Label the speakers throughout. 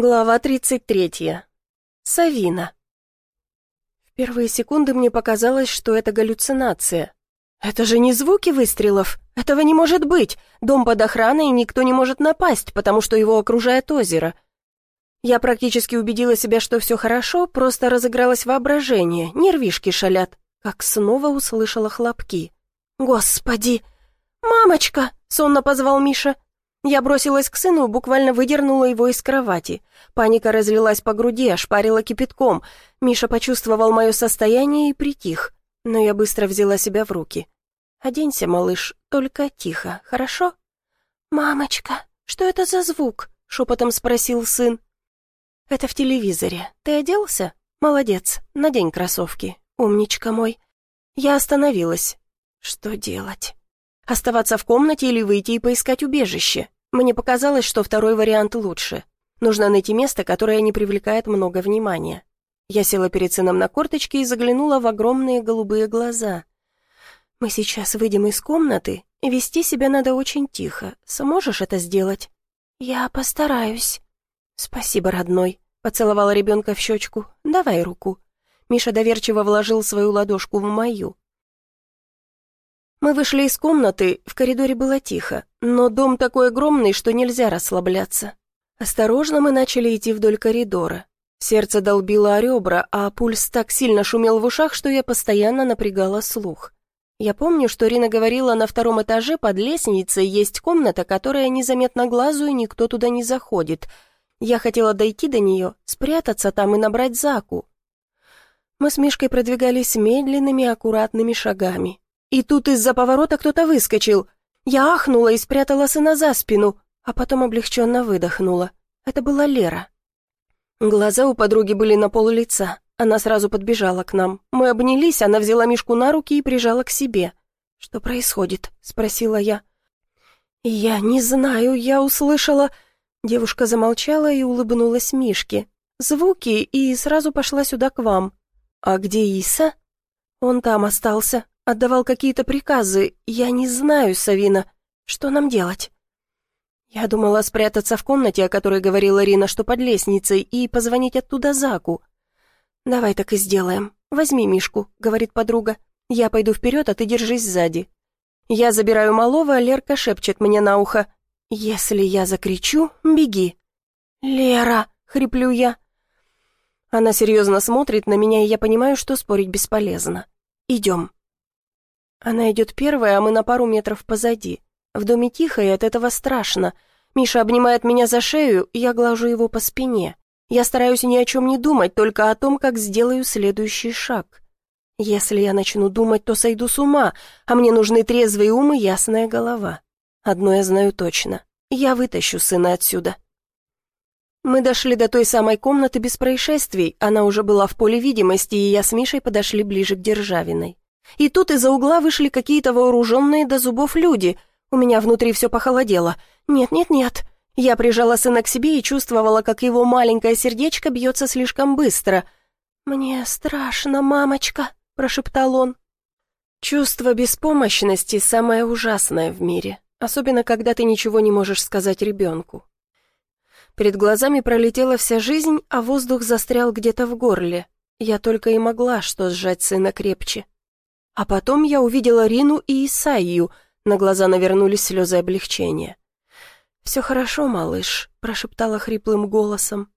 Speaker 1: Глава 33. Савина. В первые секунды мне показалось, что это галлюцинация. Это же не звуки выстрелов. Этого не может быть. Дом под охраной, и никто не может напасть, потому что его окружает озеро. Я практически убедила себя, что все хорошо, просто разыгралось воображение, нервишки шалят, как снова услышала хлопки. «Господи! Мамочка!» — сонно позвал Миша. Я бросилась к сыну буквально выдернула его из кровати. Паника разлилась по груди, ошпарила кипятком. Миша почувствовал мое состояние и притих. Но я быстро взяла себя в руки. «Оденься, малыш, только тихо, хорошо?» «Мамочка, что это за звук?» — шепотом спросил сын. «Это в телевизоре. Ты оделся? Молодец, надень кроссовки. Умничка мой». Я остановилась. Что делать? Оставаться в комнате или выйти и поискать убежище? Мне показалось, что второй вариант лучше. Нужно найти место, которое не привлекает много внимания. Я села перед сыном на корточки и заглянула в огромные голубые глаза. «Мы сейчас выйдем из комнаты, вести себя надо очень тихо. Сможешь это сделать?» «Я постараюсь». «Спасибо, родной», — поцеловала ребенка в щечку. «Давай руку». Миша доверчиво вложил свою ладошку в мою. Мы вышли из комнаты, в коридоре было тихо, но дом такой огромный, что нельзя расслабляться. Осторожно мы начали идти вдоль коридора. Сердце долбило о ребра, а пульс так сильно шумел в ушах, что я постоянно напрягала слух. Я помню, что Рина говорила, на втором этаже под лестницей есть комната, которая незаметна глазу, и никто туда не заходит. Я хотела дойти до нее, спрятаться там и набрать Заку. Мы с Мишкой продвигались медленными, аккуратными шагами. И тут из-за поворота кто-то выскочил. Я ахнула и спрятала сына за спину, а потом облегченно выдохнула. Это была Лера. Глаза у подруги были на пол лица. Она сразу подбежала к нам. Мы обнялись, она взяла Мишку на руки и прижала к себе. «Что происходит?» — спросила я. «Я не знаю, я услышала...» Девушка замолчала и улыбнулась Мишке. «Звуки, и сразу пошла сюда к вам». «А где Иса?» «Он там остался. Отдавал какие-то приказы. Я не знаю, Савина. Что нам делать?» Я думала спрятаться в комнате, о которой говорила Рина, что под лестницей, и позвонить оттуда Заку. «Давай так и сделаем. Возьми Мишку», — говорит подруга. «Я пойду вперед, а ты держись сзади». Я забираю малого, а Лерка шепчет мне на ухо. «Если я закричу, беги». «Лера!» — хриплю я. Она серьезно смотрит на меня, и я понимаю, что спорить бесполезно. «Идем». Она идет первая, а мы на пару метров позади. В доме тихо, и от этого страшно. Миша обнимает меня за шею, и я глажу его по спине. Я стараюсь ни о чем не думать, только о том, как сделаю следующий шаг. Если я начну думать, то сойду с ума, а мне нужны трезвый ум и ясная голова. Одно я знаю точно. Я вытащу сына отсюда. Мы дошли до той самой комнаты без происшествий, она уже была в поле видимости, и я с Мишей подошли ближе к Державиной. И тут из-за угла вышли какие-то вооруженные до зубов люди. У меня внутри все похолодело. Нет-нет-нет. Я прижала сына к себе и чувствовала, как его маленькое сердечко бьется слишком быстро. «Мне страшно, мамочка», — прошептал он. Чувство беспомощности самое ужасное в мире, особенно когда ты ничего не можешь сказать ребенку. Перед глазами пролетела вся жизнь, а воздух застрял где-то в горле. Я только и могла что сжать сына крепче. А потом я увидела Рину и Исаию, на глаза навернулись слезы облегчения. «Все хорошо, малыш», — прошептала хриплым голосом.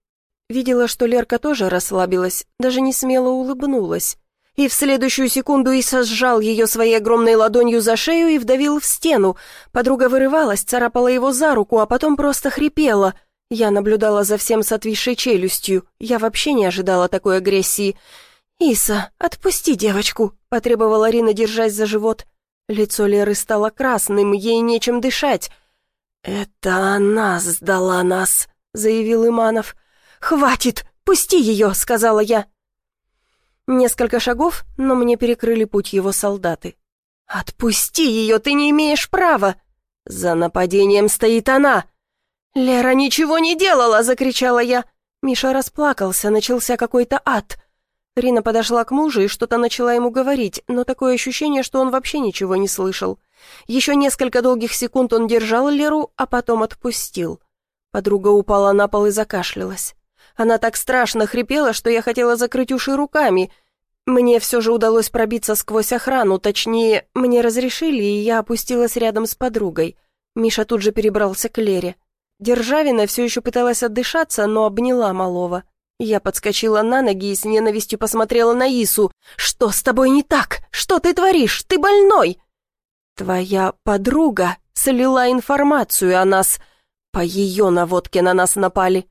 Speaker 1: Видела, что Лерка тоже расслабилась, даже не смело улыбнулась. И в следующую секунду Иса сжал ее своей огромной ладонью за шею и вдавил в стену. Подруга вырывалась, царапала его за руку, а потом просто хрипела. Я наблюдала за всем с отвисшей челюстью. Я вообще не ожидала такой агрессии. «Иса, отпусти девочку», — потребовала Рина, держась за живот. Лицо Леры стало красным, ей нечем дышать. «Это она сдала нас», — заявил Иманов. «Хватит, пусти ее», — сказала я. Несколько шагов, но мне перекрыли путь его солдаты. «Отпусти ее, ты не имеешь права!» «За нападением стоит она!» «Лера ничего не делала!» — закричала я. Миша расплакался, начался какой-то ад. Рина подошла к мужу и что-то начала ему говорить, но такое ощущение, что он вообще ничего не слышал. Еще несколько долгих секунд он держал Леру, а потом отпустил. Подруга упала на пол и закашлялась. Она так страшно хрипела, что я хотела закрыть уши руками. Мне все же удалось пробиться сквозь охрану, точнее, мне разрешили, и я опустилась рядом с подругой. Миша тут же перебрался к Лере. Державина все еще пыталась отдышаться, но обняла малого. Я подскочила на ноги и с ненавистью посмотрела на Ису. «Что с тобой не так? Что ты творишь? Ты больной!» «Твоя подруга слила информацию о нас. По ее наводке на нас напали».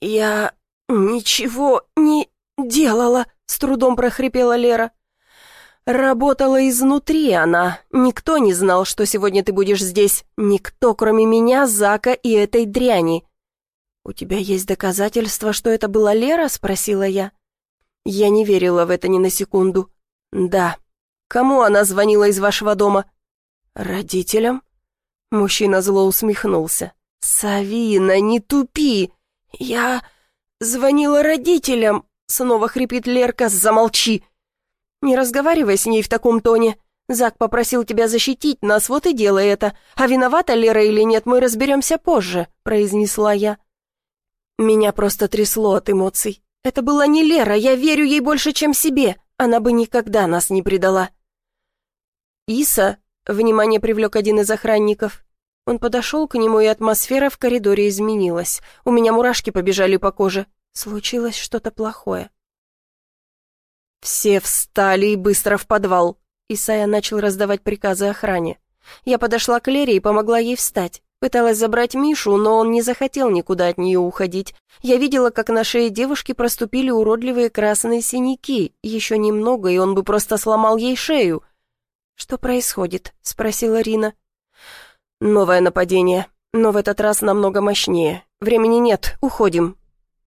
Speaker 1: «Я ничего не делала», — с трудом прохрипела Лера. «Работала изнутри она. Никто не знал, что сегодня ты будешь здесь. Никто, кроме меня, Зака и этой дряни». «У тебя есть доказательства, что это была Лера?» — спросила я. Я не верила в это ни на секунду. «Да. Кому она звонила из вашего дома?» «Родителям?» Мужчина зло усмехнулся. «Савина, не тупи! Я звонила родителям!» Снова хрипит Лерка. «Замолчи!» «Не разговаривай с ней в таком тоне. Зак попросил тебя защитить нас, вот и делай это. А виновата Лера или нет, мы разберемся позже», — произнесла я. Меня просто трясло от эмоций. Это была не Лера, я верю ей больше, чем себе. Она бы никогда нас не предала. «Иса», — внимание привлек один из охранников. Он подошел к нему, и атмосфера в коридоре изменилась. У меня мурашки побежали по коже. Случилось что-то плохое. Все встали и быстро в подвал. Исайя начал раздавать приказы охране. Я подошла к Лере и помогла ей встать. Пыталась забрать Мишу, но он не захотел никуда от нее уходить. Я видела, как на шее девушки проступили уродливые красные синяки. Еще немного, и он бы просто сломал ей шею. «Что происходит?» — спросила Рина. «Новое нападение, но в этот раз намного мощнее. Времени нет, уходим»,